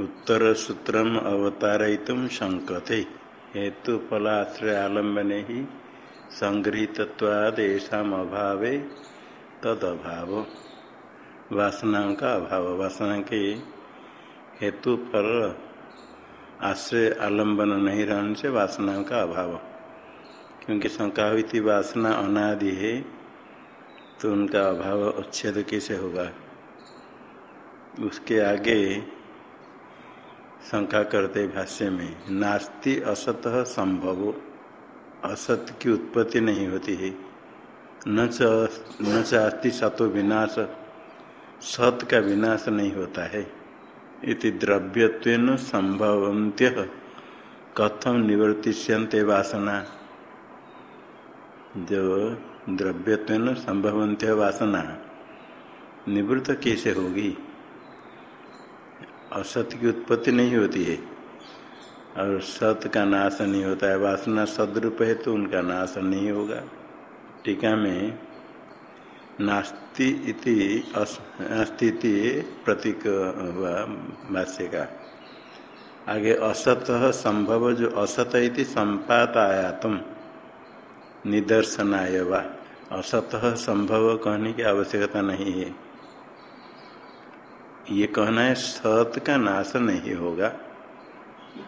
उत्तर सूत्रम अवतारयितुम शंकते हेतु फलाश्रय आलम्बने ही संगृहितवादेशा अभावे तद अभाव। वासना का अभाव वासना के हेतु फल आश्रय आलंबन नहीं रहने से वासना का अभाव। क्योंकि शंका हुई थी वासना अनादि है तो उनका अभाव अच्छेद कैसे होगा? उसके आगे शंका करते भाष्य में, नास्ति असत संभव। असत की उत्पत्ति नहीं होती है। न चाहती सतो विनाश, सत का विनाश नहीं होता है। इति द्रव्यत्व संभवंत्य कथम निवर्तिष्यंते वासना। जो द्रव्यत्व संभवंत्य वासना, निवृत्त कैसे होगी? असत की उत्पत्ति नहीं होती है। और सत का नाश नहीं होता है, वासना सदरूप है तो उनका नाश नहीं होगा। टीका में नास्ति इति अस्तिति प्रतीक हुआ भाष्य का। आगे असत संभव जो असत इति संपात आयातम निदर्शनाय वा। असत संभव कहने की आवश्यकता नहीं है। ये कहना है, सत का नाश नहीं होगा।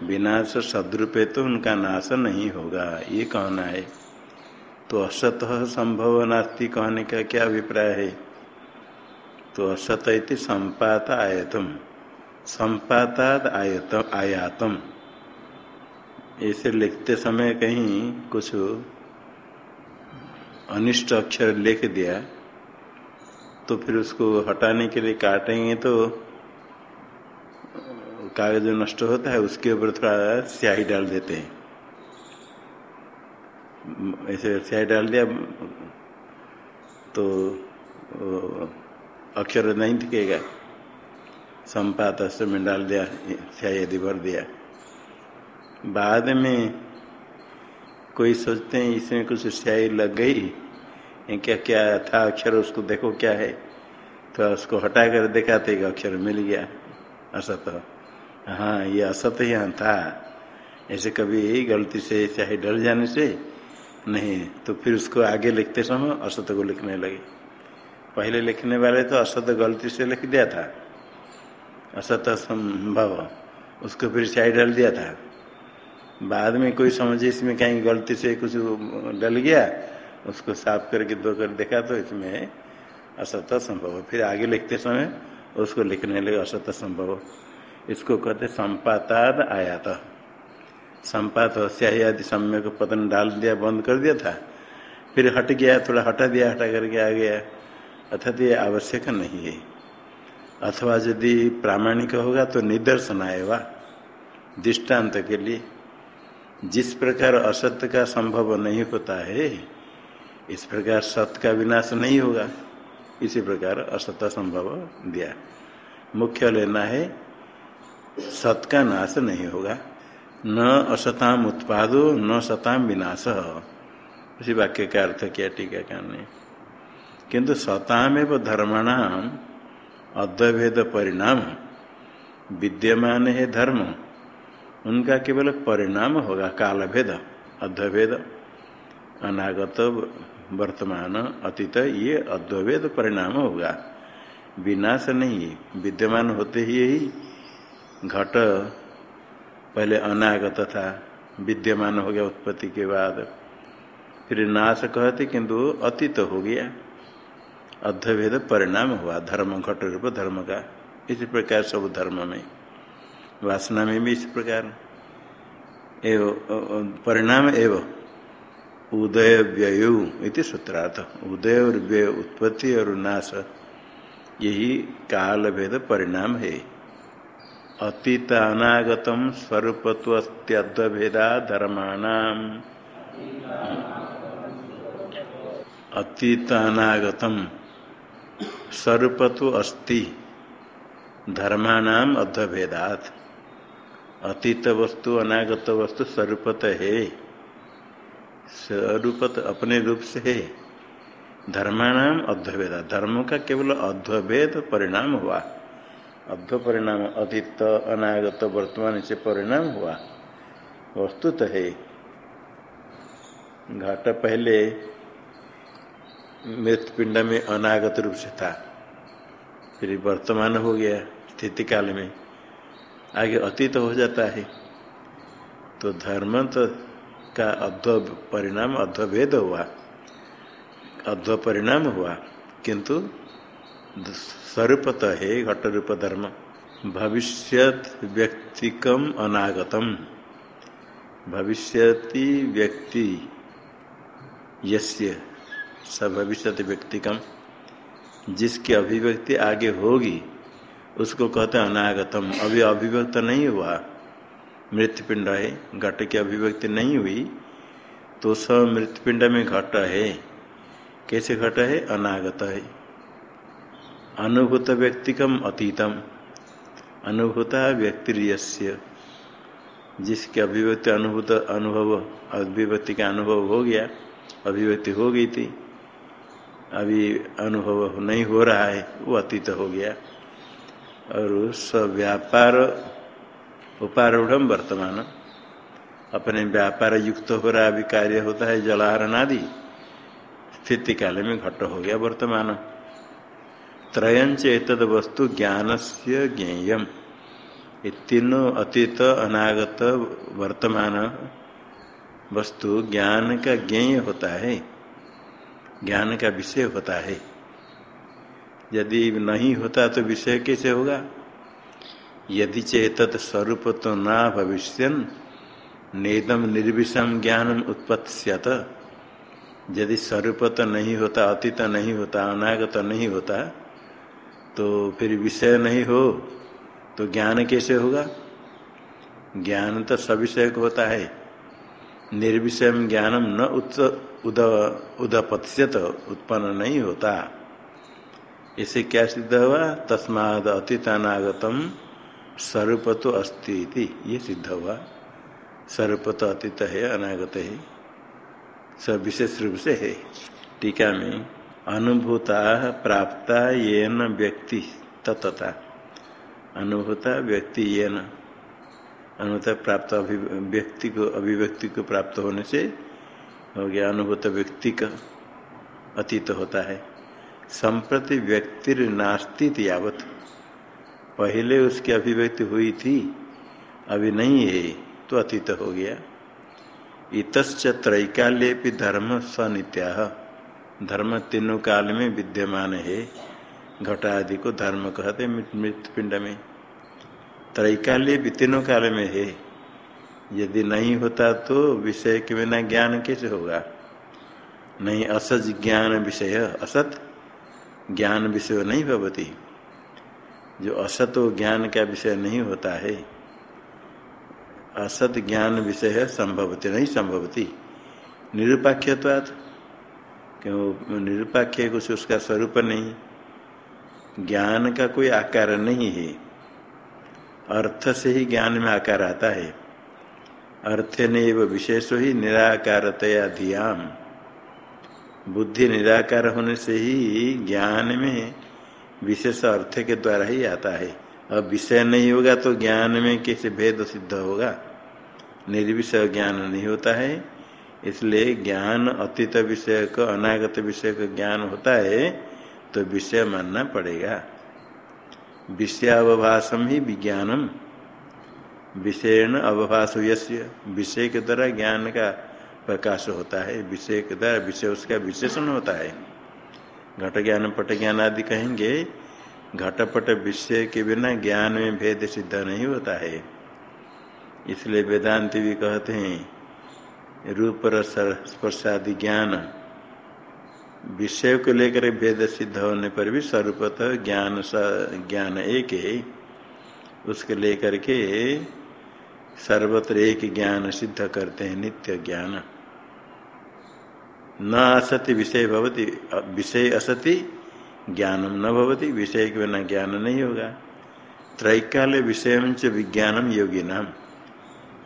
विनाश सदरूपे तो उनका नाश नहीं होगा, ये कहना है। तो असत संभव नास्ति कहने का क्या अभिप्राय है? तो असत इति संपात आयतम। संपातात आयतम आयातम। ऐसे लिखते समय कहीं कुछ अनिष्ट अक्षर लिख दिया। तो फिर उसको हटाने के लिए काटेंगे तो कागज़ जो नष्ट होता है उसके ऊपर थोड़ा स्याही डाल देते हैं। ऐसे स्याही डाल दिया तो अक्षर नहीं दिखेगा। संपात में डाल दिया, स्याही यदि भर दिया। बाद में कोई सोचते हैं इसमें कुछ स्याही लग गई क्या क्या था अक्षर, उसको देखो क्या है? तो उसको हटा कर दिखाते कि अक्षर मिल गया। असत। हाँ ये असत यहाँ था। ऐसे कभी गलती से, चाहे डर जाने से नहीं तो फिर उसको आगे लिखते समय असत को लिखने लगे। पहले लिखने वाले तो असत गलती से लिख दिया था। असत संभव, उसको फिर चाहे डल दिया था। बाद में कोई समझे इसमें कहीं गलती से कुछ डल गया उसको साफ़ करके दो कर देखा तो इसमें असत संभव फिर आगे लिखते समय उसको लिखने लगे असत संभव। इसको कहते संपाताद आयात। संपात स्याही आदि सम्यक पतन डाल दिया, बंद कर दिया था। फिर हट गया, थोड़ा हटा दिया, हटा करके आ गया। अर्थात ये आवश्यक नहीं है। अथवा यदि प्रामाणिक होगा तो निदर्शन आएगा दृष्टांत के लिए। जिस प्रकार असत्य का संभव नहीं होता है इस प्रकार सत का विनाश नहीं होगा। इसी प्रकार असत संभव दिया। मुख्य लेना है सत का नाश नहीं होगा। न असताम उत्पादो, न सताम विनाश। उसी वाक्य का अर्थ किया, टीका ने किंतु सताम एवं धर्मणाम अद्वैध परिणाम, विद्यमान है धर्म। उनका केवल परिणाम होगा काल भेद अद्वैध अनागत वर्तमान अतीत, ये अद्वैत परिणाम होगा। विनाश नहीं, विद्यमान होते ही यही घट, पहले अनागत था, विद्यमान हो गया उत्पत्ति के बाद। फिर नाश कहते, किंतु अतीत हो गया। अध्यभेद परिणाम हुआ, धर्म घट रूप धर्म का। इसी प्रकार सब धर्म में। वासना में भी इस प्रकार। एवं परिणाम एवं। उदय व्यय इति सूत्रार्थ। उदय और व्यय उत्पत्ति और नाश, यही काल भेद परिणाम है। अतीत अनागतम स्वरूपत्वस्त्यद्वेदा धर्माणाम। अतीत अनागतम स्वरूपत्व अस्ति, धर्माणाम अद्वभेदात। अतीत वस्तु अनागत वस्तु स्वरूपत है। स्वरूप अपने रूप से है। धर्माणाम अध्वभेद धर्म का केवल अध्वभेद परिणाम हुआ। अब्ध परिणाम, अतीत, अनागत, वर्तमान से परिणाम हुआ। वस्तु तो है। घाट पहले मृत पिंड में अनागत रूप से था। फिर वर्तमान हो गया स्थिति काल में। आगे अतीत हो जाता है। तो धर्म तो का अध्व परिणाम, अध्वभेद हुआ। अध्व परिणाम हुआ, किंतु स्वरूपत है घट रूप धर्म भविष्य व्यक्तिकम अनागतम। भविष्यति व्यक्ति, यस्य स भविष्य व्यक्तिकम, जिसकी अभिव्यक्ति आगे होगी, उसको कहते हैं अनागतम। अभी अभिव्यक्त नहीं हुआ। मृत्युपिंड है। घट की अभिव्यक्ति नहीं हुई तो सब मृत्युपिंड में घट है। कैसे घट है? अनागत है। अनुभूत व्यक्तिकम अतीतम। अनुभूता व्यक्ति जिसकी अभिव्यक्ति अनुभूत अनुभव, अभिव्यक्ति का अनुभव हो गया, अभिव्यक्ति हो गई थी, अभी अनुभव नहीं हो रहा है, वो अतीत हो गया। और व्यापार उपारूढ़ वर्तमान। अपने व्यापार युक्त हो रहा अभी कार्य होता है, जलाहरण आदि। स्थिति काल में घट हो गया वर्तमान। त्रयंच एतद वस्तु ज्ञान से ज्ञेयम तीनों अतीत, अनागत, वर्तमान वस्तु ज्ञान का ज्ञेय होता है। ज्ञान का विषय होता है। यदि नहीं होता तो विषय कैसे होगा? यदि चेतत स्वरूप तो न भविष्य नेदम निर्विषम ज्ञान उत्पत्स्यत। यदि स्वरूप तो नहीं होता, अतीत नहीं होता, अनागत तो नहीं होता तो फिर विषय नहीं हो तो ज्ञान कैसे होगा? ज्ञान तो सविषय होता है। निर्विषय ज्ञानम न उद उदपत्स्यत, उत्पन्न नहीं होता। इसे क्या सिद्ध हुआ? तस्माद अतीतानागतम स्वरूप तो अस्ति ये सिद्ध हुआ। स्वरूप तो अतीत है, अनागत है। सब विशेष रूप से है। टीका में, अनुभूता प्राप्ता ये न व्यक्ति तत्ता अनुभूता व्यक्ति ये न अनुभूत प्राप्त व्यक्ति को, अभिव्यक्ति को प्राप्त होने से हो गया अनुभूत व्यक्ति का अतीत होता है। संप्रति व्यक्ति नास्ती यावत। पहले उसकी अभिव्यक्ति हुई थी, अभी नहीं है तो अतीत हो गया। इतच त्रैकाल्य धर्म सनित्या धर्म तीनों काल में विद्यमान है। घटा आदि को धर्म कहते मृत पिंड में। त्रैकाल्य भी तीनों काल में है। यदि नहीं होता तो विषय के बिना ज्ञान कैसे होगा? नहीं असज ज्ञान विषय, असत। ज्ञान विषय नहीं भवती। जो असत ज्ञान का विषय नहीं होता है, असत ज्ञान विषय है संभवती, नहीं संभवती। निरुपाख्यवाद क्यों? निरुपाख्य कुछ उसका स्वरूप नहीं। ज्ञान का कोई आकार नहीं है। अर्थ से ही ज्ञान में आकार आता है। अर्थ ने विशेष ही निराकारतया धियाम। बुद्धि निराकार होने से ही ज्ञान में विशेष अर्थ के द्वारा ही आता है। अब विषय नहीं होगा तो ज्ञान में कैसे भेद सिद्ध होगा। निर्विषय ज्ञान नहीं होता है। इसलिए ज्ञान अतीत विषय का, अनागत विषय का ज्ञान होता है तो विषय मानना पड़ेगा। विषयावभाषम ही विज्ञानम। विषय अवभाष यश्य विषय के द्वारा ज्ञान का प्रकाश होता है। विषय के द्वारा विषय, उसका विशेषण होता है। घट ज्ञान पट ज्ञान आदि कहेंगे, घटपट विषय के बिना ज्ञान में भेद सिद्ध नहीं होता है। इसलिए वेदांत भी कहते हैं रूप स्पर्शादि ज्ञान, विषय को लेकर भेद सिद्ध होने पर भी स्वरूपतः ज्ञान ज्ञान एक है। उसके लेकर के सर्वत्र एक ज्ञान सिद्ध करते हैं, नित्य ज्ञान। न असति विषय भवती, विषय असति ज्ञानम न भवती, विषय के बिना ज्ञान नहीं होगा। त्रैकाल विषय च विज्ञानम योगी नाम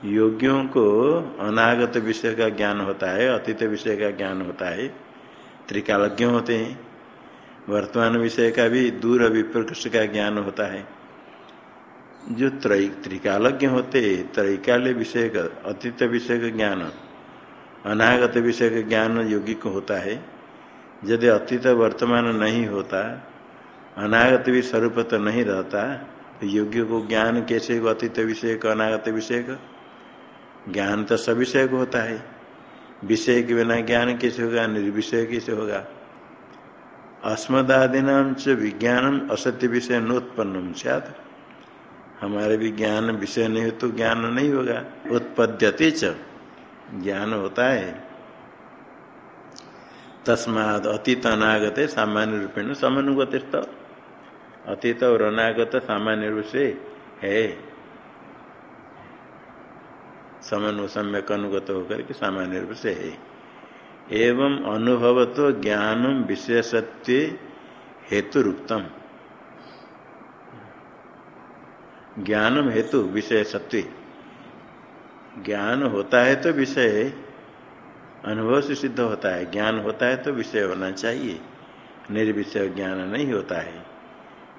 योगियों को अनागत विषय का ज्ञान होता है, अतीत विषय का ज्ञान होता है, त्रिकालज्ञ होते हैं। वर्तमान विषय का भी दूर विप्रकृष्ट का ज्ञान होता है। जो त्रय त्रिकालज्ञ होते त्रैकाल्य विषय का, अतीत विषय का ज्ञान अनागत विषय का ज्ञान योगी को होता है। यदि अतीत वर्तमान नहीं होता, अनागत भी स्वरूप तो नहीं रहता तो योगी को ज्ञान कैसे अतीत विषय का, अनागत विषय का? ज्ञान तो सविषय को होता है। विषय के बिना ज्ञान कैसे होगा? निर्विषय कैसे होगा? अस्मदादीना च विज्ञानम असत्य विषय नोत्पन्नम सद हमारे भी ज्ञान विषय नहीं हो तो ज्ञान नहीं होगा। उत्पद्यते च। ज्ञान होता है। तस्माद अतीत अनागत सामान्य रूपेण समानुगत अतीत और अनागत सामान्य रूप से है। समन्व सम्यक अनुगत होकर के सामान्य रूप से है। एवं अनुभव तो ज्ञान विशेषत्व हेतु रूपतम ज्ञानम हेतु सत्य ज्ञान होता है तो विषय अनुभव से सिद्ध होता है। ज्ञान होता है तो विषय होना चाहिए। निर्विषय ज्ञान नहीं होता है।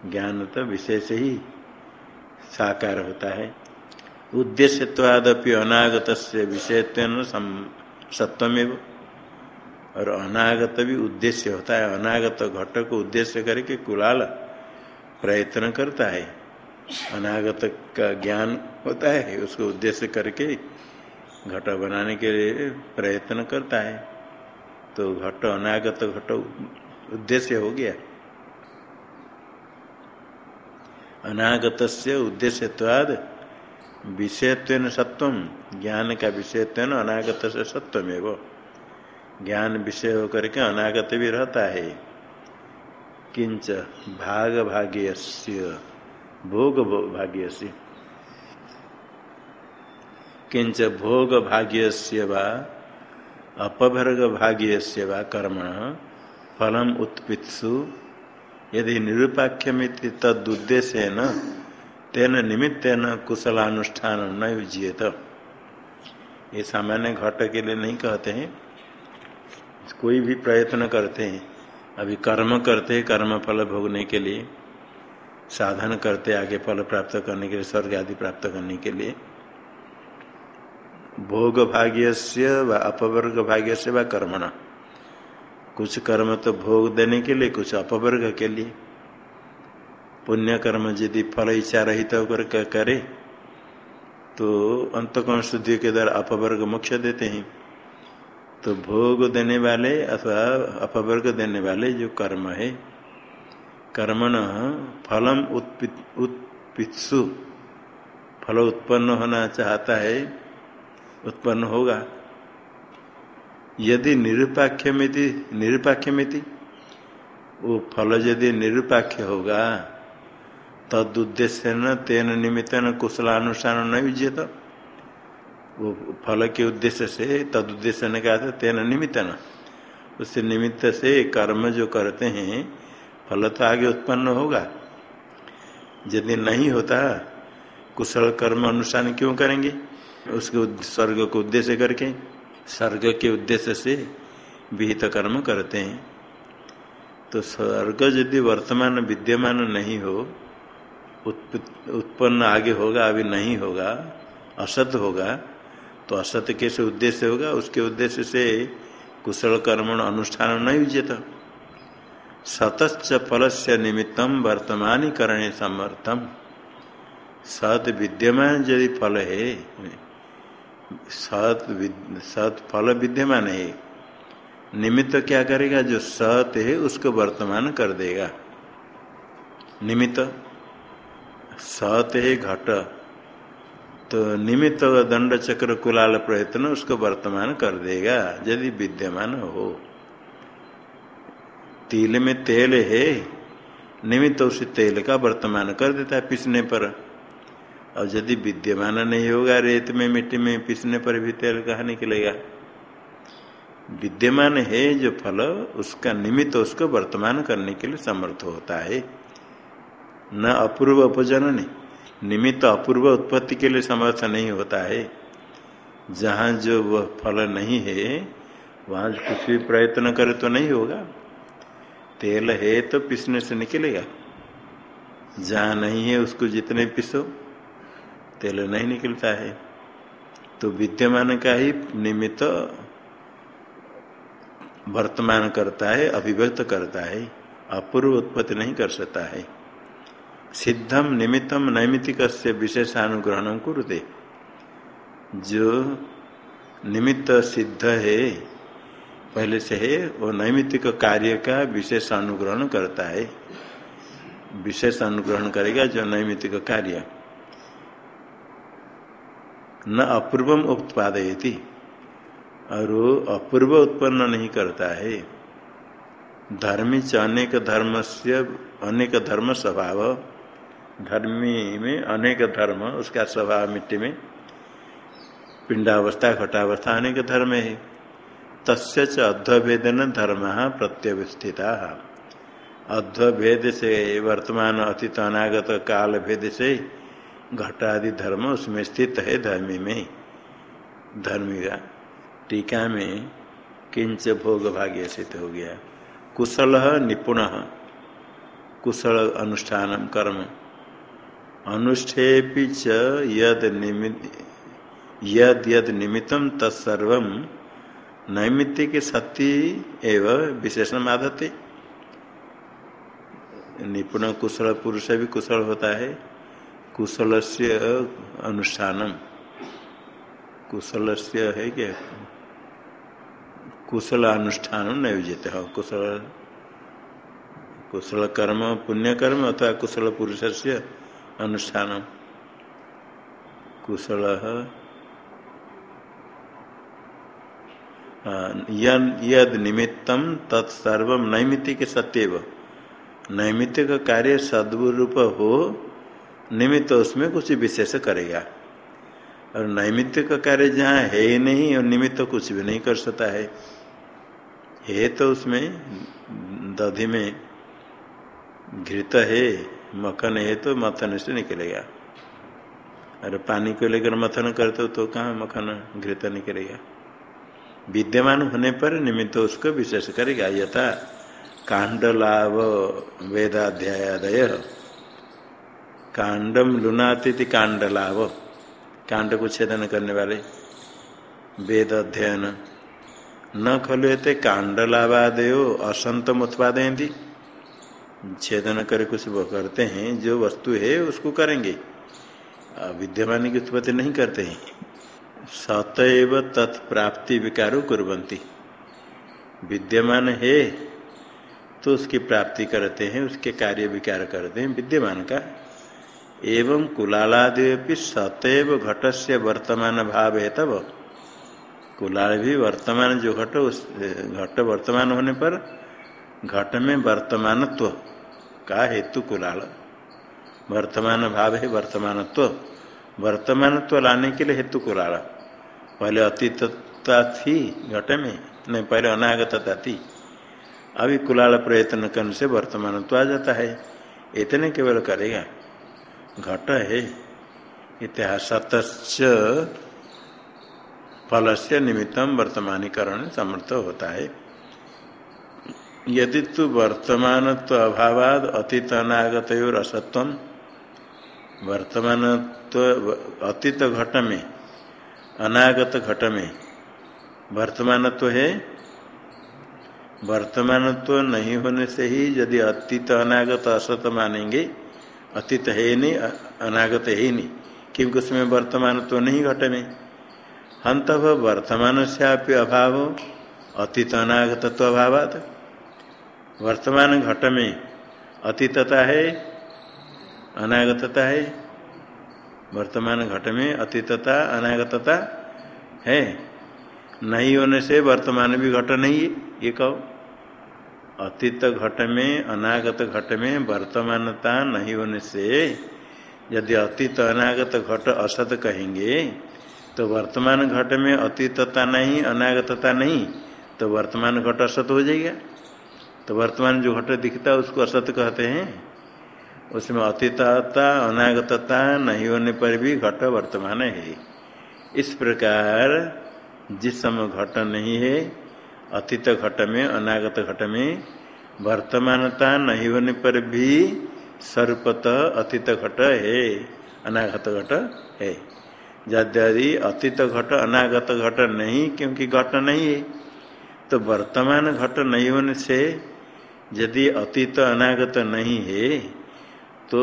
ज्ञान तो विषय से ही साकार होता है। उद्देश्यवादपि अनागत से विषयत्व सत्वमेव। और अनागत भी उद्देश्य होता है। अनागत घट को उद्देश्य करके कुलाल प्रयत्न करता है। अनागत का ज्ञान होता है, उसको उद्देश्य करके घट बनाने के लिए प्रयत्न करता है। तो घट, अनागत घट, उद्देश्य हो गया। अनागत से उद्देश्यवाद विषयत्व सत्वम ज्ञान का विषयत्व अनागत से सत्वमेव। ज्ञान विषय होकर के अनागत भी रहता है। किंच भाग भाग्य भोग भाग्य से किंच भोग भाग्य से अपभर्ग भाग्य वा कर्मण फलम उत्पित्सु। यदि निरुपाख्यमित तदुद्देश्य न तेन निमित्तेन कुशलानुष्ठान न युजियत। ये सामान्य घट के लिए नहीं कहते हैं। कोई भी प्रयत्न करते हैं। अभी कर्म करते हैं कर्म फल भोगने के लिए। साधन करते, आगे फल प्राप्त करने के लिए, स्वर्ग आदि प्राप्त करने के लिए। भोग भाग्य से व अपवर्ग भाग्य से व कर्मणा। कुछ कर्म तो भोग देने के लिए, कुछ अपवर्ग के लिए। पुण्य कर्म यदि फल इच्छा रहित तो होकर करे तो अंतकोण शुद्धि के द्वारा अपवर्ग मोक्ष देते हैं। तो भोग देने वाले अथवा अपवर्ग देने वाले जो कर्म है कर्मण फलम उत्पित्सु। फल उत्पन्न होना चाहता है, उत्पन्न होगा। यदि निरुपाख्य मिति निरुपाख्य मिति वो फल यदि निरुपाख्य होगा तद उद्देश्य न तेन निमित्त न कुशलानुष्ठान न विजेत वो फल के उद्देश्य से तद उद्देश्य ने कहा था तेन निमित्त न उससे निमित्त से कर्म जो करते हैं फल तो आगे उत्पन्न होगा। यदि नहीं होता, कुशल कर्म अनुष्ठान क्यों करेंगे? उसके स्वर्ग को उद्देश्य करके, स्वर्ग के उद्देश्य से विहित कर्म करते हैं। तो स्वर्ग यदि वर्तमान विद्यमान नहीं हो उत्पन्न आगे होगा, अभी नहीं होगा, असत होगा तो असत कैसे उद्देश्य होगा? उसके उद्देश्य से कुशल कर्मण अनुष्ठान नहीं उचित सतच फल से निमित्तम वर्तमान करणे समर्थम। सत विद्यमान यदि फल है सत सत फल विद्यमान है, निमित्त क्या करेगा? जो सत है, उसको वर्तमान कर देगा। निमित्त, सत है घट तो निमित्त दंड चक्र कुलाल प्रयत्न उसको वर्तमान कर देगा, यदि विद्यमान हो। तिल में तेल है, निमित्त उसे तेल का वर्तमान कर देता है पिसने पर। और यदि विद्यमान नहीं होगा, रेत में, मिट्टी में पिसने पर भी तेल कहा निकलेगा? विद्यमान है जो फल, उसका निमित्त उसको वर्तमान करने के लिए समर्थ होता है। न अपूर्व उपजनन, निमित्त अपूर्व उत्पत्ति के लिए समर्थ नहीं होता है। जहाँ जो वह फल नहीं है, वहाँ कुछ भी प्रयत्न करे तो नहीं होगा। तेल है तो पिसने से निकलेगा। जहाँ नहीं है उसको जितने पिसो, तेल नहीं निकलता है। तो विद्यमान का ही निमित्त वर्तमान करता है, अभिव्यक्त करता है, अपूर्व उत्पत्ति नहीं कर सकता है। सिद्धम निमित्तम नैमित्तिक से विशेषानुग्रहण कुरुते। जो निमित्त सिद्ध है पहले से है, वो नैमित्तिक कार्य का विशेष अनुग्रहण करता है। विशेष अनुग्रहण करेगा जो नैमित्तिक कार्य। न अपूर्वम उत्पादयती। और वो अपूर्व उत्पन्न नहीं करता है। धर्मी च अनेक धर्म से, अनेक धर्म स्वभाव। धर्मी में अनेक धर्म, उसका स्वभाव मिट्टी में। पिंडावस्था, घटावस्था अनेक धर्म है। तस्य च अध्वेदन धर्म प्रत्यवस्थिता। अध्वेद से वर्तमान अतीत अनागत काल भेद से घटादि धर्म उसमें स्थित है धर्मी में। धर्मी का टीका में किंच भोग भाग्य सिद्ध हो गया। कुशल निपुण। कुशल अनुष्ठान कर्म। अनुष्ठे च यद निमित यद यद निमित्तम तत्सर्व नैमित्तिक सत्य एवं विशेषण आदते निपुण कुशल पुरुष भी कुशल होता है। कुशल से अनुष्ठान कुशल से है क्या? कुशल अनुष्ठान नयोजित हो। कुशल कुशल कर्म, पुण्य कर्म अथवा कुशल पुरुष से अनुष्ठान कुशल यद निमित्तम तत्सर्व नैमित्तिक सत्यव। नैमित्तिक कार्य सद्रूप हो, निमित्त उसमें कुछ विशेष करेगा। और नैमित्तिक कार्य जहाँ है ही नहीं, और निमित्त कुछ भी नहीं कर सकता है। है तो उसमें दधि में घृत है, मक्खन है तो मथन से निकलेगा। अरे पानी को लेकर मथन करते हो तो कहाँ मक्खन घृत निकलेगा? विद्यमान होने पर निमित्त उसको विशेष करेगा, यथा कांड लाभ वेदाध्यायादय। कांडम लुनाति कांड लाभ कांड को छेदन करने वाले वेद अध्ययन न खलुते कांडलावादयो असंतम उत्पादयती छेदन करे कुछ वो करते हैं, जो वस्तु है उसको करेंगे। विद्यमान की उत्पत्ति नहीं करते हैं। सतएव तत्प्राप्ति विकारो कुरंती विद्यमान है तो उसकी प्राप्ति करते हैं, उसके कार्य विकार करते हैं, विद्यमान का। एवं कुलालादि सतैव घट से वर्तमान भाव है तब। कुलाल भी वर्तमान जो घट, उस, घट वर्तमान होने पर घट में वर्तमानत्व, का हेतु कुलाल। वर्तमान भाव है वर्तमानत्व। वर्तमानत्व लाने के लिए हेतु कुलाल। पहले अतीतता थी घट में, नहीं, पहले अनागतता थी। अभी कुलाल प्रयत्न करने से वर्तमानत्व आ जाता है। इतने केवल करेगा। घट है। इतिहास फल से निमित्तम वर्तमानीकरण समर्थ होता है। यदि तो वर्तमान तो अभावाद, अतीत अनागत और असत्व वर्तमान तो अतीत घट में अनागत घट में। वर्तमान तो है। वर्तमान तो नहीं होने से ही यदि अतीत अनागत असत मानेंगे, अतीत है ही नहीं अनागत है नहीं। क्योंकि उसमें वर्तमान तो नहीं घट में। हंत वर्तमान से आप अभाव अतीत अनागतत्व अभाव वर्तमान घट में अतीतता है, अनागतता है वर्तमान घट में अतीतता, अनागतता है। नहीं होने से वर्तमान भी घट नहीं है, ये कहो। अतीत घट में, अनागत घट में वर्तमानता नहीं होने से यदि अतीत, अनागत घट असत कहेंगे तो वर्तमान घट में अतीतता नहीं, अनागतता नहीं तो वर्तमान घट असत हो जाएगा। तो वर्तमान जो घट दिखता है, उसको असत कहते हैं। उसमें अतीतता, अनागतता नहीं होने पर भी घट वर्तमान है। इस प्रकार जिस समय घट नहीं है, अतीत घट में, अनागत घट में वर्तमानता नहीं होने पर भी सर्वत अतीत घट है, अनागत घट है। यदि अतीत घट, अनागत घट नहीं, क्योंकि घट नहीं है तो वर्तमान घट नहीं होने से यदि अतीत, अनागत नहीं है तो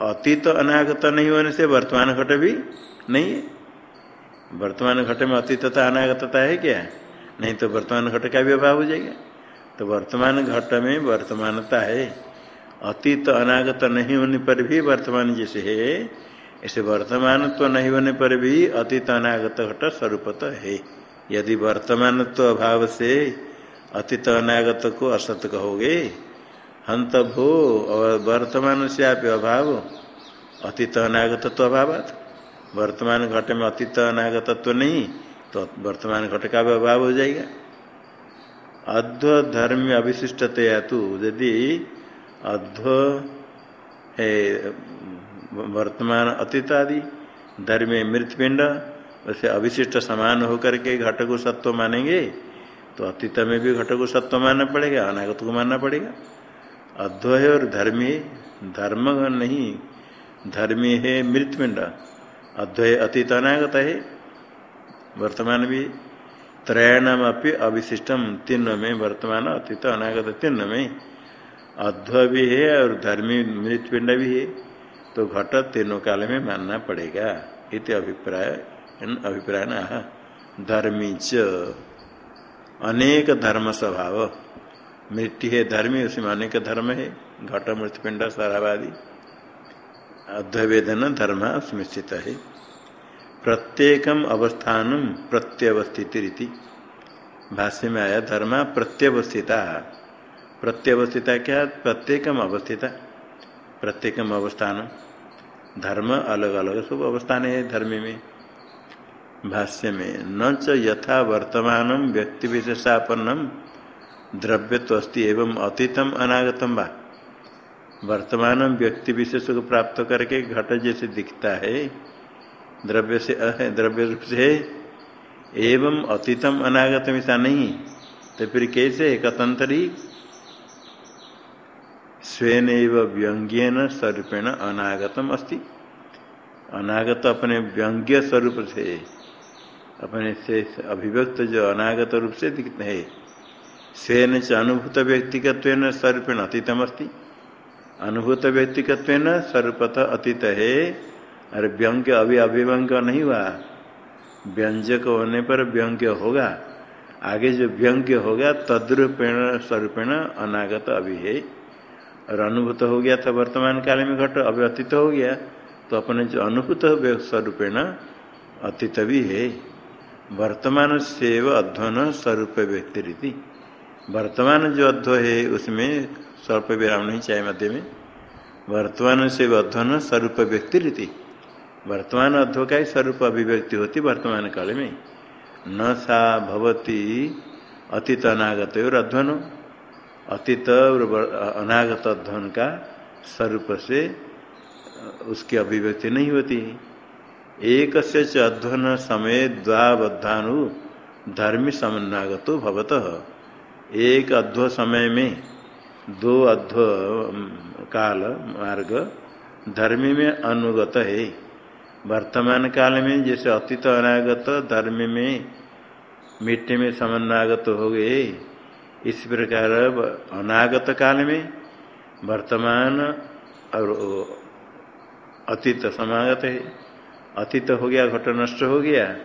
अतीत अनागत नहीं होने से वर्तमान घट भी नहीं है। वर्तमान घट में अतीतता, अनागतता है क्या? नहीं तो वर्तमान घट का भी अभाव हो जाएगा। तो वर्तमान घट में वर्तमानता है। अतीत अनागत नहीं होने पर भी वर्तमान जैसे है, ऐसे वर्तमान तो नहीं होने पर भी अतीत अनागत घट स्वरूपत है। यदि वर्तमान तो अभाव से अतीत अनागत को असत कहोगे हंत भो और वर्तमान से आप अभाव। अतीत अनागत तो अभाव वर्तमान घट में अतीत अनागत तो नहीं तो वर्तमान घट का भी अभाव हो जाएगा। अध्व धर्म अविशिष्टतया तो यदि अध्व है, वर्तमान अतीत आदि धर्म मृतपिंड वैसे अविशिष्ट समान होकर के घट को सत्व मानेंगे तो अतीत में भी घट को सत्व मानना पड़ेगा, अनागत को मानना पड़ेगा। अध्व है और धर्मी, धर्म नहीं, धर्मी है मृतपिंड अद्वय अतीत अनागत है। वर्तमान भी त्रयाणाम अपनी अविशिष्टम तीनों में वर्तमान अतीत अनागत तीनों में। अध्व भी है और धर्मी मृतपिंड भी है। तो घट तीनों काल में मानना पड़ेगा। इति अभिप्राय अभिप्राय न धर्मी च। अनेक धर्म स्वभाव। मृत्यु है, धर्मी उसमें अनेक धर्म है। घट मृतपिंड सरावादी अद्वैवेदन धर्म उसमें है। प्रत्येकम अवस्थान प्रत्यवस्थित रीति। भाष्य में आया, धर्म प्रत्यवस्थिता। प्रत्यवस्थिता क्या? प्रत्येकम अवस्थिता। प्रत्येकम अवस्थान। धर्म अलग अलग सब अवस्थान है धर्म में। भाष्य में, न च यथा वर्तमान व्यक्ति विशेषापन्नम द्रव्य तो अस्ति एवं अतीतम अनागतम वा? वर्तमान व्यक्ति विशेष को प्राप्त करके घट जैसे दिखता है, द्रव्य से द्रव्य रूप से एवं अतीतम अनागतम ऐसा नहीं तो फिर कैसे? कतंतरी स्वयं व्यंग्यन स्वरूपेण अनागतम अस्ति। अनागत अपने व्यंग्य स्वरूप से, अपने से अभिव्यक्त जो अनागत रूप से दिखते है स्वयं से अनुभूत व्यक्तिगत स्वरूपेण अतीतम अस्ति अनुभूत व्यक्तिगत न सर्वपथ अतीत है अरे व्यंग्य अभी अभिव्यंग नहीं हुआ। व्यंजक होने पर व्यंग्य होगा। आगे जो व्यंग्य होगा, तद्रूपेण स्वरूपेण अनागत अभी है और अनुभूत हो गया था वर्तमान काल में घट, अभी अतीत हो गया। तो अपने जो अनुभूत स्वरूपेण अतीत भी है। वर्तमान से अध्वन स्वरूप व्यक्ति रीति वर्तमान जो अध्व है, उसमें स्वल्प विराम नहीं चाहिए मध्य में। वर्तमान से अध्वन स्वरूप व्यक्ति रीति। वर्तमान अध्व का ही स्वरूप अभिव्यक्ति होती वर्तमान काल में। न सा भवती अतीत अनागत और अध्वन अतीत और अनागत अध्वन का स्वरूप से उसकी अभिव्यक्ति नहीं होती। एक से अध्वन समय द्वाबद्धानु धर्मी समन्नागत भवत। एक अध्व समय में, दो अध्व काल, मार्ग, धर्मी में अनुगत है। वर्तमान काल में जैसे अतीत अनागत, धर्म में मिट्टी में समन्नागत हो गए। इस प्रकार अनागत काल में वर्तमान और अतीत समागत है। अतीत हो गया घट नष्ट हो गया।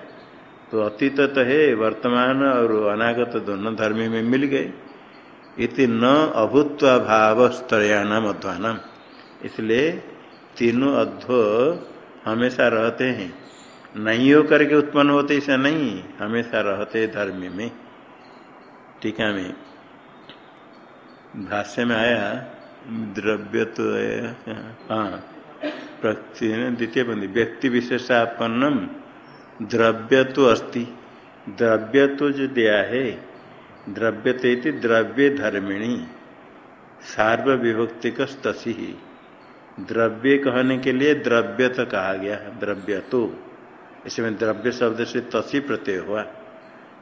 तो अतीत तो है, वर्तमान और अनागत दोनों धर्म में मिल गए। इति न अभूत्वा भाव स्तरयानाम अध्वानम। इसलिए तीनों अध्व हमेशा रहते हैं। नहीं हो करके उत्पन्न होते, ऐसा नहीं, हमेशा रहते धर्म में। टीका में भाष्य में आया द्रव्य तो हाँ द्वितीय बंदी व्यक्ति विशेषापन्नम। द्रव्य तो अस्ति। द्रव्य तो जो दिया है द्रव्य तेति द्रव्य धर्मिणी सार्वविभक्ति तसी ही द्रव्य कहने के लिए द्रव्य तो कहा गया द्रव्य तो इसमें द्रव्य शब्द से तसी प्रत्यय हुआ।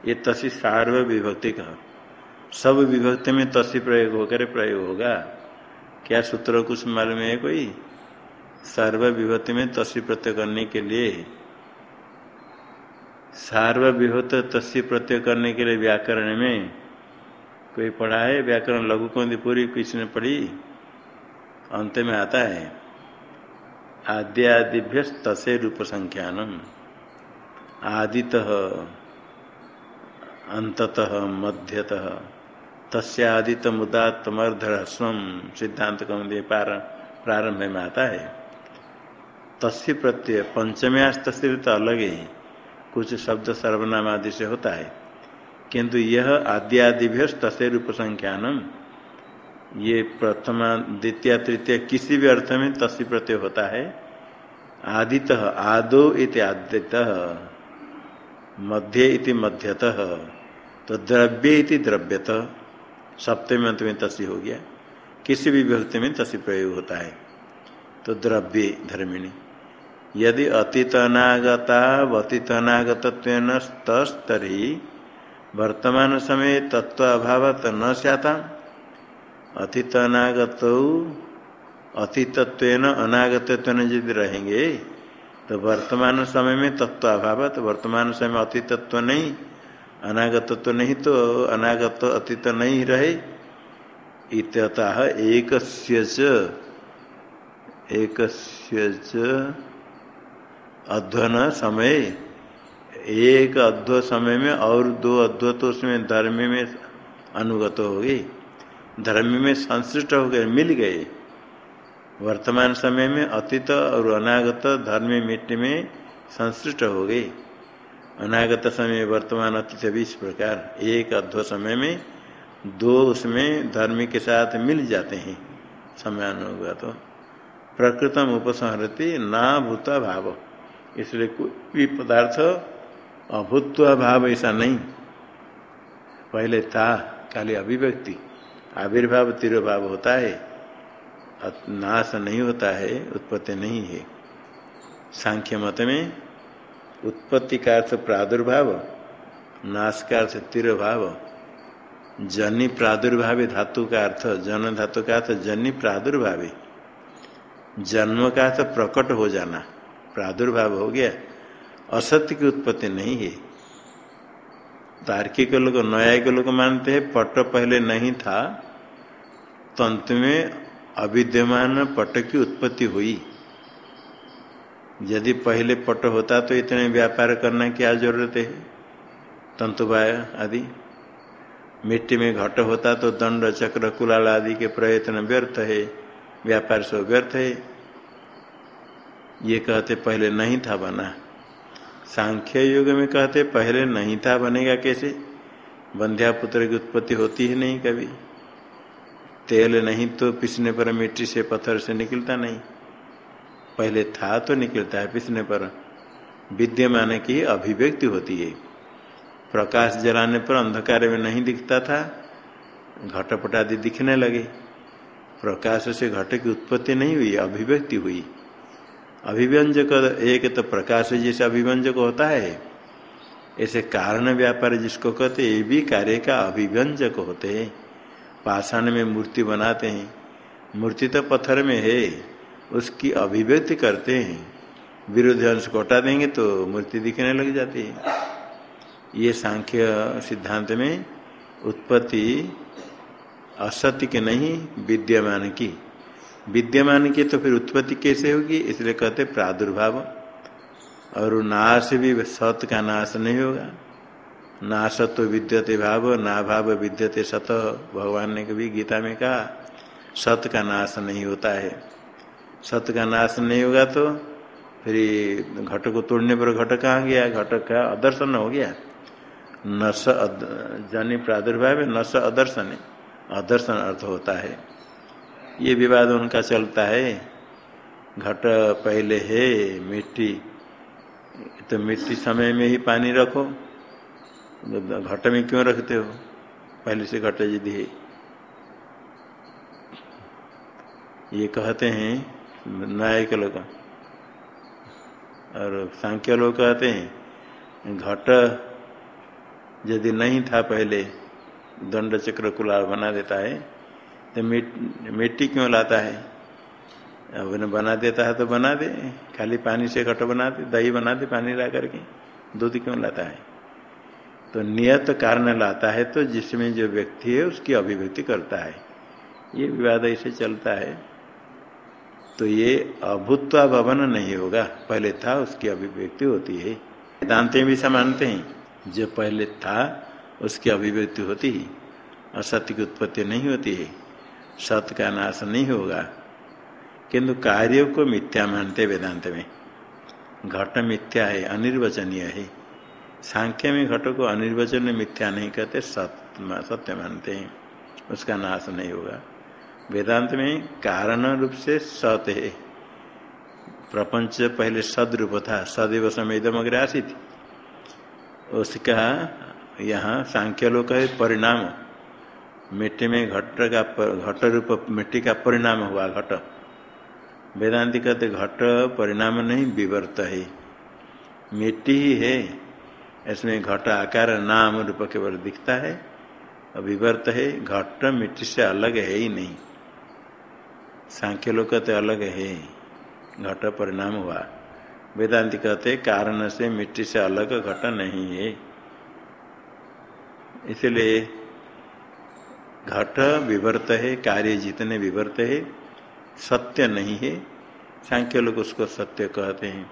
ये तसी सार्वविभक्ति कहा। सब विभक्ति में तसी प्रयोग होकर प्रयोग होगा। क्या सूत्र कुछ मालूम है कोई? सर्व विभक्ति में तस्वीर प्रत्यय करने के लिए सार्वविभूत तस्वीर प्रत्यय करने के लिए व्याकरण में कोई पढ़ा है? व्याकरण लघु कौंदी पूरी किसी ने पढ़ी? अंत में आता है। आद्यादिभ्य तसे रूप संख्यानम आदित, अंततः, मध्यतः। तस्दित मुदात्मर्धस्व सिद्धांत कौंदी प्रारंभ में आता है। तस्य प्रत्यय पंचम्यास तस्वीर तो अलग ही। कुछ शब्द सर्वनाम आदि से होता है। किंतु यह आद्यादिभ्य रूप संख्यानम ये प्रथमा, द्वितीय, तृतीय किसी भी अर्थ में तस्य प्रत्यय होता है। आदित आदो इति आदित मध्य इति मध्यतः तो द्रव्य इति द्रव्यत, सप्तमी अंत में तसी हो गया। किसी भी विभक्ति में तसी प्रयोग होता है। तो द्रव्य धर्मिणी। यदि अतीत अनागता अतीत तरी वर्तमान समय तत्व अभाव न सता अतीत अनागत अतीतत्व अनागत यदि रहेंगे तो वर्तमान समय में तत्व अभाव तो वर्तमान समय में अतीतत्व नहीं अनागत तो नहीं तो अनागत अतीत नहीं रहे। इत्यतः एक एक अध्वन समय। एक अध्व समय में और दो अध्व तो उसमें धर्म में अनुगत हो गई। धर्म में संश्लिष्ट हो गए, मिल गए। वर्तमान समय में अतीत और अनागत धर्म मिट्टी में संश्लिष्ट हो गई। अनागत समय, वर्तमान अतीत भी इस प्रकार। एक अध्व समय में दो उसमें धर्म के साथ मिल जाते हैं। समय अनुगत। प्रकृतम उपसंहरती ना भूता भाव। इसलिए कोई भी पदार्थ अभूत्व भाव ऐसा नहीं। पहले था, खाली अभिव्यक्ति। आविर्भाव तिरुभाव होता है। नाश नहीं होता है, उत्पत्ति नहीं है। सांख्य मत में उत्पत्ति का अर्थ प्रादुर्भाव, नाश का अर्थ तिरुभाव। जनि प्रादुर्भाव धातु का अर्थ जन धातु का अर्थ जनि प्रादुर्भाव। जन्म का अर्थ प्रकट हो जाना। प्रादुर्भाव हो गया, असत्य की उत्पत्ति नहीं है। तार्किक लोग न्यायिक लोग मानते हैं, पट पहले नहीं था तंत्र में अविद्यमान पट की उत्पत्ति हुई। यदि पहले पट होता तो इतने व्यापार करना क्या ज़रूरत है? तंतुबाय आदि। मिट्टी में घट होता तो दंड, चक्र, कुलाल आदि के प्रयत्न व्यर्थ है, व्यापार से व्यर्थ है। ये कहते पहले नहीं था बना। सांख्य युग में कहते पहले नहीं था बनेगा कैसे? बंध्या पुत्र की उत्पत्ति होती ही नहीं कभी। तेल नहीं तो पिसने पर मिट्टी से पत्थर से निकलता नहीं। पहले था तो निकलता है पिसने पर। विद्यमान की अभिव्यक्ति होती है। प्रकाश जलाने पर अंधकार में नहीं दिखता था। घटपट आदि दिखने लगे। प्रकाश से घट की उत्पत्ति नहीं हुई, अभिव्यक्ति हुई। अभिव्यंजक एक तो प्रकाश जैसे अभिव्यंजक होता है। ऐसे कारण व्यापार जिसको कहते ये भी कार्य का अभिव्यंजक होते हैं। पाषाण में मूर्ति बनाते हैं। मूर्ति तो पत्थर में है, उसकी अभिव्यक्ति करते हैं। विरोधी अंश को हटा देंगे तो मूर्ति दिखने लग जाती है। ये सांख्य सिद्धांत में उत्पत्ति असत्य के नहीं, विद्यमान की। विद्यमान की तो फिर उत्पत्ति कैसे होगी? इसलिए कहते प्रादुर्भाव। और नाश भी सत का नाश नहीं होगा। नाश तो विद्यते भाव, ना भाव विद्यते सत। भगवान ने कभी गीता में कहा, सत का नाश नहीं होता है। सत का नाश नहीं होगा तो फिर घट को तोड़ने पर घट कहाँ गया? घट का अदर्शन हो गया। नश जनि प्रादुर्भाव नश अदर्शन अदर्शन अर्थ होता है। ये विवाद उनका चलता है। घट पहले है, मिट्टी तो मिट्टी समय में ही पानी रखो। घट में क्यों रखते हो? पहले से घट यदि है। ये कहते हैं न्यायिक लोग। और सांख्य लोग कहते हैं, घट यदि नहीं था पहले दंड चक्र कुलाल बना देता है। तो मिट्टी क्यों लाता है? अब बना देता है तो बना दे, खाली पानी से घट बना दे, दही बना दे, पानी ला करके, दूध क्यों लाता है? तो नियत कारण लाता है तो जिसमें जो व्यक्ति है उसकी अभिव्यक्ति करता है। ये विवाद ऐसे चलता है तो ये अभूतवा भवन नहीं होगा, पहले था उसकी अभिव्यक्ति होती है। वेदांत भी समानते हैं, जो पहले था उसकी अभिव्यक्ति होती है असत्य की उत्पत्ति नहीं होती है। सत्य का नाश नहीं होगा। किंतु कार्यों को मिथ्या मानते वेदांत में। घट मिथ्या है, अनिर्वचनीय है। सांख्य में घट को अनिर्वचन मिथ्या नहीं कहते, सत्य सत्य मानते हैं। उसका नाश नहीं होगा। वेदांत में कारण रूप से सत है। प्रपंच पहले सदरूप था, सदैव समय अग्र थी उसका यहाँ सांख्य लोग है परिणाम। मिट्टी में घट का घट रूप, मिट्टी का परिणाम हुआ घट। वेदांति कहते घट परिणाम नहीं, विवर्त है। मिट्टी ही है, इसमें घट आकार, नाम, रूप केवल दिखता है, और विवर्त है, घट मिट्टी से अलग है ही नहीं। सांख्य लोग कहते अलग है, घट परिणाम हुआ। वेदांति कहते कारण से मिट्टी से अलग घट नहीं है। इसलिए घट विवर्त है, कार्य जितने विवर्त है, सत्य नहीं है। सांख्य लोग उसको सत्य कहते हैं।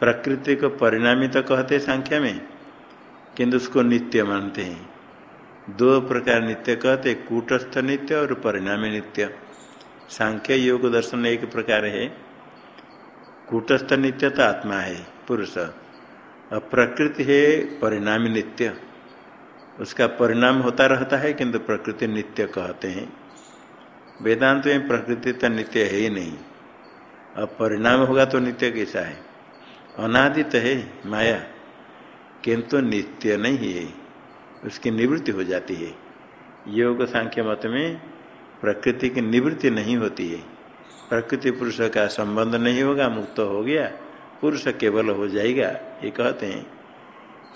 प्रकृति को परिणामी तो कहते हैं सांख्य में, किंतु उसको नित्य मानते हैं। दो प्रकार नित्य कहते कूटस्थ नित्य और परिणामी नित्य। सांख्य योग दर्शन एक प्रकार है। कूटस्थ नित्य तो आत्मा है, पुरुष। और प्रकृति है, परिणामी नित्य। उसका परिणाम होता रहता है किंतु प्रकृति नित्य कहते हैं। वेदांत में प्रकृति तो नित्य है ही नहीं। अब परिणाम होगा तो नित्य कैसा है? अनादित है, माया। किंतु नित्य नहीं है। उसकी निवृत्ति हो जाती है। योग सांख्य मत में प्रकृति की निवृत्ति नहीं होती है। प्रकृति पुरुष का संबंध नहीं होगा, मुक्त हो गया। पुरुष केवल हो जाएगा, ये कहते हैं।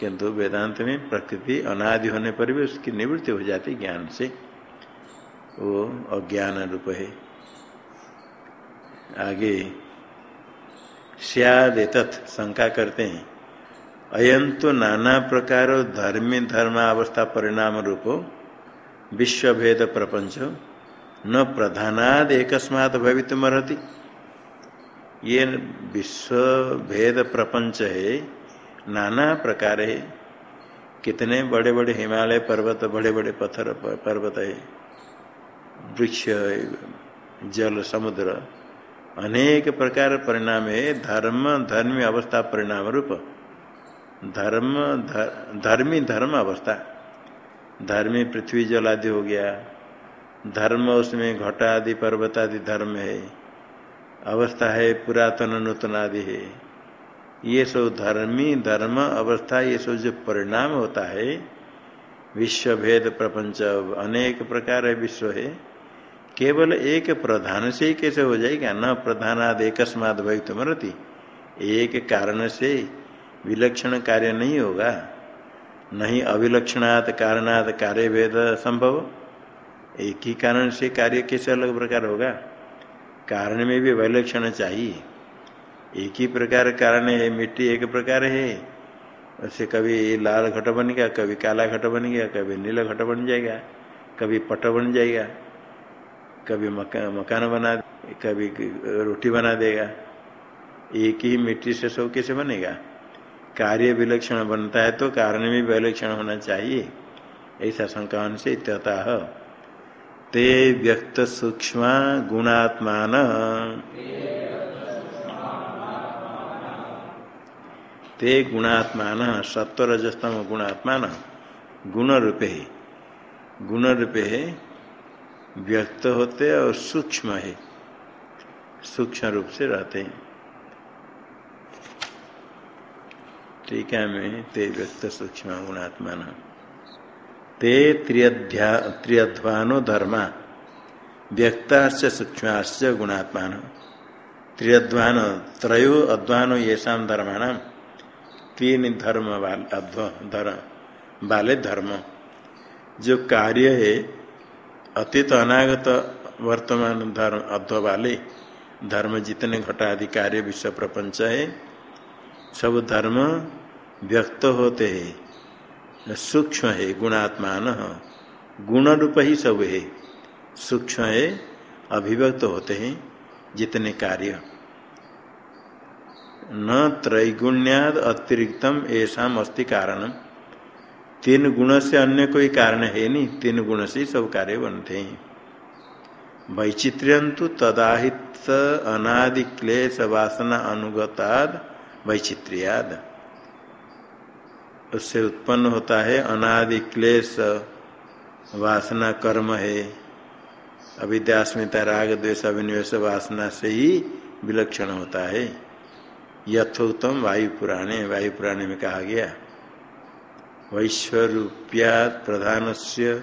किंतु वेदांत में प्रकृति अनादि होने पर भी उसकी निवृत्ति हो जाती ज्ञान से। वो अज्ञान रूप है। आगे, सियाद शंका करते हैं। अयं तो नाना प्रकार धर्मी धर्मावस्था परिणाम रूपो विश्व भेद प्रपंच, न प्रधानाद एकस्मात भवित रहती ये विश्व भेद प्रपंच है नाना प्रकार है। कितने बड़े बड़े हिमालय पर्वत बड़े बड़े पत्थर पर्वत है। वृक्ष जल समुद्र। अनेक प्रकार परिणाम है। धर्म धर्मी अवस्था परिणाम रूप। धर्म धर, धर्मी धर्म अवस्था। धर्मी पृथ्वी जल आदि हो गया। धर्म उसमें घटा आदि पर्वत आदि धर्म है। अवस्था है पुरातन नूतन आदि है। ये सब धर्मी, धर्म अवस्था, ये सब जो परिणाम होता है, विश्व भेद प्रपंच अनेक प्रकार है विश्व है, केवल एक प्रधान से ही कैसे हो जाएगा? न प्रधानाद एकस्माद भवित मरती एक कारण से विलक्षण कार्य नहीं होगा। नहीं अविलक्षणात् कारणात् कार्य भेद संभव। एक ही कारण से कार्य कैसे अलग प्रकार होगा? कारण में भी विलक्षण चाहिए। एक ही प्रकार कारण है मिट्टी एक प्रकार है। उससे कभी लाल घट बन गया कभी काला घट बन गया कभी नीला घट बन जाएगा कभी पट बन जाएगा कभी मका, मकान बना कभी रोटी बना देगा। एक ही मिट्टी से सब कैसे बनेगा? कार्य विलक्षण बनता है तो कारण में विलक्षण होना चाहिए। ऐसा संक्रमण से इत्यतः ते व्यक्त सूक्ष्म गुणात्मान। ते गुणात्मान सत्वरजस्तम गुणात्मान गुण रूपे गुण रूपे व्यक्त होते और सूक्ष्म है। सूक्ष्म रूप से रहते हैं। ठीक है मैं ते व्यक्त सूक्ष्म, गुणात्मान। ते त्रियध्वानो धर्मा। व्यक्ता सूक्ष्म गुणात्मान। त्रियध्वान, त्रयो अध्वानो ये धर्माणाम। तीन धर्म वाले धर्म। जो कार्य है, अतीत, अनागत, वर्तमान धर्म अध्व वाले धर्म जितने घटादि कार्य विश्व प्रपंच है, सब धर्म व्यक्त होते हैं। सूक्ष्म है, गुणात्मान। गुण रूप ही सब है। सूक्ष्म है, अभिव्यक्त होते हैं जितने कार्य। न त्रैगुण्याद अतिरिक्तम ऐसा अस्ति कारण तीन गुण से अन्य कोई कारण है नहीं, तीन गुण से सब कार्य बनते हैं। वैचित्र्यंतु तदाहित अनादि क्लेश वासना अनुगताद वैचित्र्याद। उससे उत्पन्न होता है अनादि क्लेश वासना कर्म है। अविद्यास्मिता राग द्वेष अभिनिवेश वासना से ही विलक्षण होता है। यथोत्तम वायु पुराणे वायु पुराणे में कहा गया। वैश्वरूप्या प्रधान से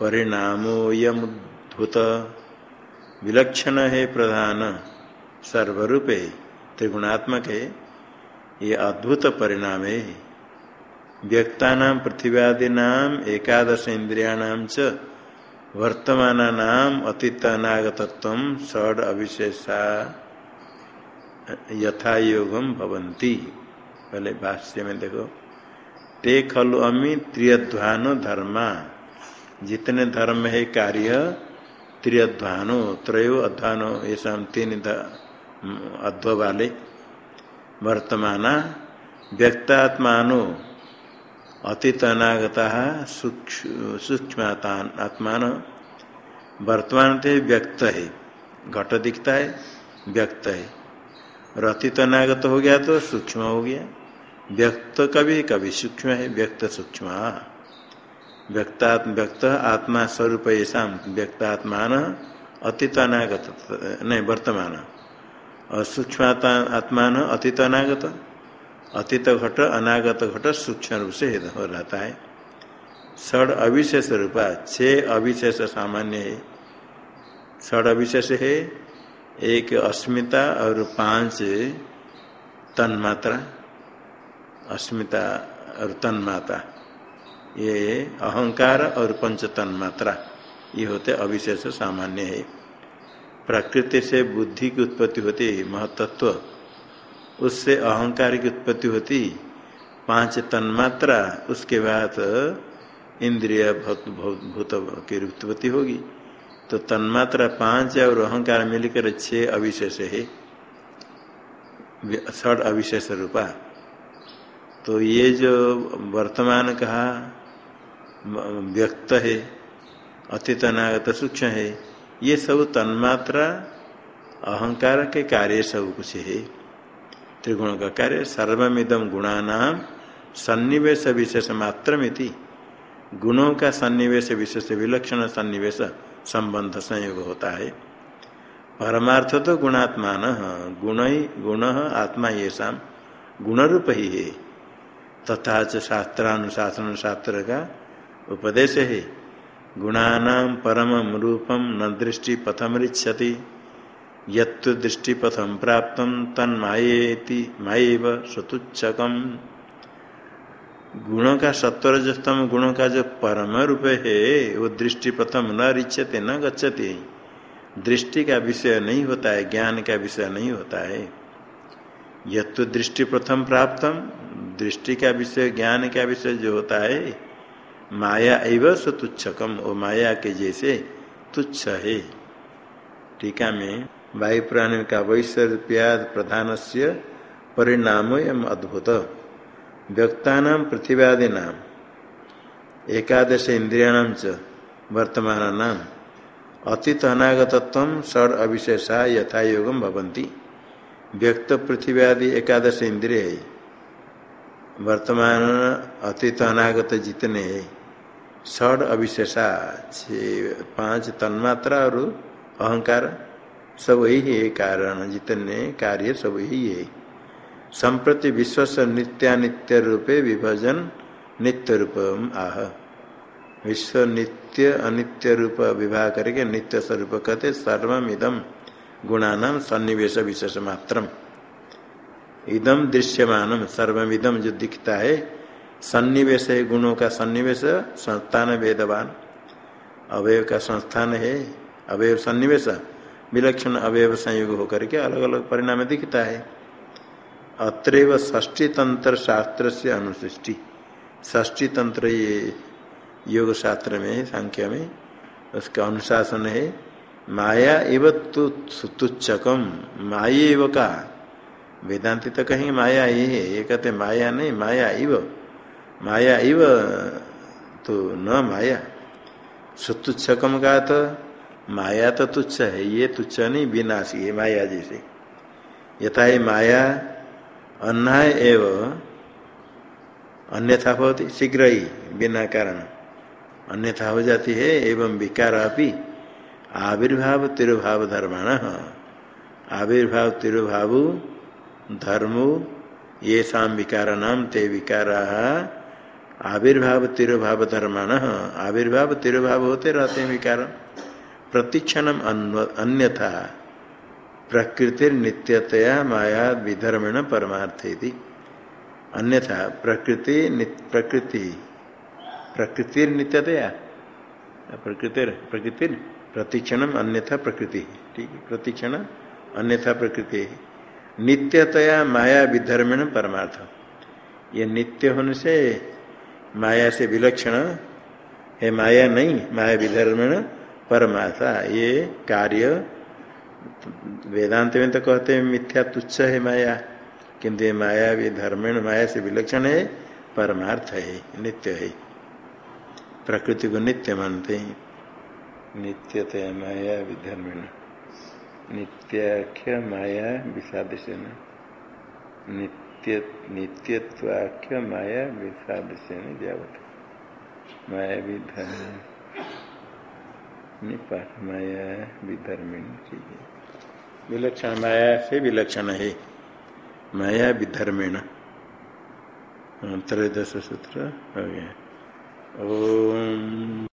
परिणामोयमुद्भुत विलक्षण है प्रधान, सर्वरूप है त्रिगुणात्मक है ये अद्भुत परिणाम। है व्यक्ता पृथ्व्यादीना एकादश इंद्रियाणाम च वर्तमान नाम अतीत अनागतत्व षड अविशेषा। यथा योगम भवंती पहले भाष्य में देखो। ते खलु अमी त्रियध्वानो धर्मा। जितने धर्म है कार्य, त्रियध्वानो, त्रयो अध्वानो, ये सब तीन अध्व वाले। वर्तमान, व्यक्तात्मानो अतीत अनागता सूक्ष्म आत्मान। वर्तमान थे व्यक्त है। घट दिखता है, व्यक्त है। और अतीत अनागत हो गया तो सूक्ष्म हो गया। व्यक्त कभी कभी सूक्ष्म है, व्यक्त सूक्ष्म। व्यक्ता व्यक्त आत्मा स्वरूप ऐसा व्यक्त आत्मान अतीत अनागत नहीं, वर्तमान। और सूक्ष्म आत्मान अतीत अनागत अतीत घट, अनागत घट सूक्ष्म रूप से हो रहता है। षड अविशेष रूपा, छह अविशेष सामान्य है। षड अविशेष है एक अस्मिता और पाँच तन्मात्रा। अस्मिता और तन्माता ये अहंकार और पंच तन्मात्रा। ये होते अविशेष सामान्य है। प्रकृति से बुद्धि की उत्पत्ति होती महतत्व। उससे अहंकार की उत्पत्ति होती, पाँच तन्मात्रा, उसके बाद इंद्रिय भूत की उत्पत्ति होगी। तो तन्मात्रा पाँच और अहंकार मिलकर छह अविशेष है। षड अविशेष रूपा। तो ये जो वर्तमान कहा व्यक्त है, अतीत अनागत सूक्ष्म है, ये सब तन्मात्रा अहंकार के कार्य सब कुछ है। त्रिगुण का कार्य सर्वमिदम गुणानाम सन्निवेश विशेष मात्र गुणों का सन्निवेश विशेष विलक्षण सन्निवेश। संबंध संयोग होता है। परमार्थ तो गुणात्मान गुण ही, गुण आत्मा ये शाम गुण रूप ही है। तथा च शास्त्रानुशासन शास्त्र का उपदेश है। गुणानाम परम रूपम न दृष्टि पथम रिच्छति यत्व दृष्टिपथम प्राप्त तन्माएति माएव सतुच्छकम। गुणों का सत्वरजस्तम गुणों का जो परम रूप है, वो दृष्टि प्रथम न रिच्छते न गच्छते। दृष्टि का विषय नहीं होता है ज्ञान का विषय नहीं होता है। यत्व दृष्टि प्रथम प्राप्त दृष्टि का विषय ज्ञान का विषय जो होता है, माया एवं सतुच्छकम, वो माया के जैसे तुच्छ है। टीका में वायु प्राणी का वैश्वर्याद प्रधान से परिणाम अद्भुत। व्यक्ता पृथ्व्यादि नाम एकादश इंद्रियाण च वर्तमान नाम अतीत अनागतत्व षड अविशेषा यथा योगम भवंती व्यक्त पृथ्व्यादि एकादश इंद्रिय वर्तमान अतीत अनागत जितने षड अविशेषा पांच तन्मात्रा और अहंकार सब वही है कारण जितने कार्य सब ही है। संप्रति विश्व नित्यानित्य रूपे विभजन नित्य रूप आह। विश्व नित्य अनित्य रूप विवाह करके नित्य स्वरूप कहते सर्वम इदम गुणानाम सन्निवेश विशेष मात्रम। इदम दृश्यमान सर्वमिदम जो दिखता है, सन्निवेश है, गुणों का सन्निवेश, संस्थान वेदवान, अवयव का संस्थान है, अवयव सन्निवेश, विलक्षण अवयव संयोग होकर के अलग अलग परिणाम दिखता है। अत्रैव ष्टी तंत्र शास्त्र से अनुसृष्टि। ष्टी तंत्र ये योग शास्त्र में सांख्य में। उसका अनुशासन है, माया एव तुच्छकम माया एव का? वेदांति तो कहेंगे माया ये है, ये कहते माया नहीं, माया इव। माया इव तो न माया। सुतुच्छकम का तो माया तो तुच्छ है, ये तुच्छ नहीं, विनाशी है, माया जैसे। यथा माया अन्ना एव अन्यथा होती शीघ्र ही बिना कारण। अन्यथा हो जाती है, एवं विकार अभी आविर्भाव तिरुभाव धर्माण। आविर्भाव तिरुभाव धर्मो ये शाम विकार नाम ते विकारा। आविर्भाव तिरुभाव धर्मान आविर्भाव तिरुभाव होते रहते हैं विकार प्रतिक्षण अन्यथा। प्रकृति नित्यतया माया विधर्मेण परमार्थ अन्यथा, प्रकृति प्रकृति प्रकृति नित्यतया। प्रकृति प्रकृति प्रतिक्षण अन्यथा प्रकृति। ठीक है, प्रतिक्षण अन्यथा प्रकृति। नित्यतया माया विधर्मेण परमार्थ ये नित्य होने से माया से विलक्षण है, माया नहीं, माया विधर्मेण परमार्था ये कार्य वेदांत में तो कहते हैं, मिथ्या तुच्छ है माया। किंतु ये माया विधर्मेण माया से विलक्षण है, परमार्थ है, नित्य है। प्रकृति को नित्य मानते हैं। नित्यतया माया विधर्मेण नित्याख्य माया विषाद से नित्य, नित्यत्वाख्य माया विषाद से न जावत माया विधर्म निपाठ माया विधर्मिण चीज़ें विलक्षण माया से विलक्षण है। माया विधर्मेण हाँ, त्रयोदश सूत्र हो गया। ओम।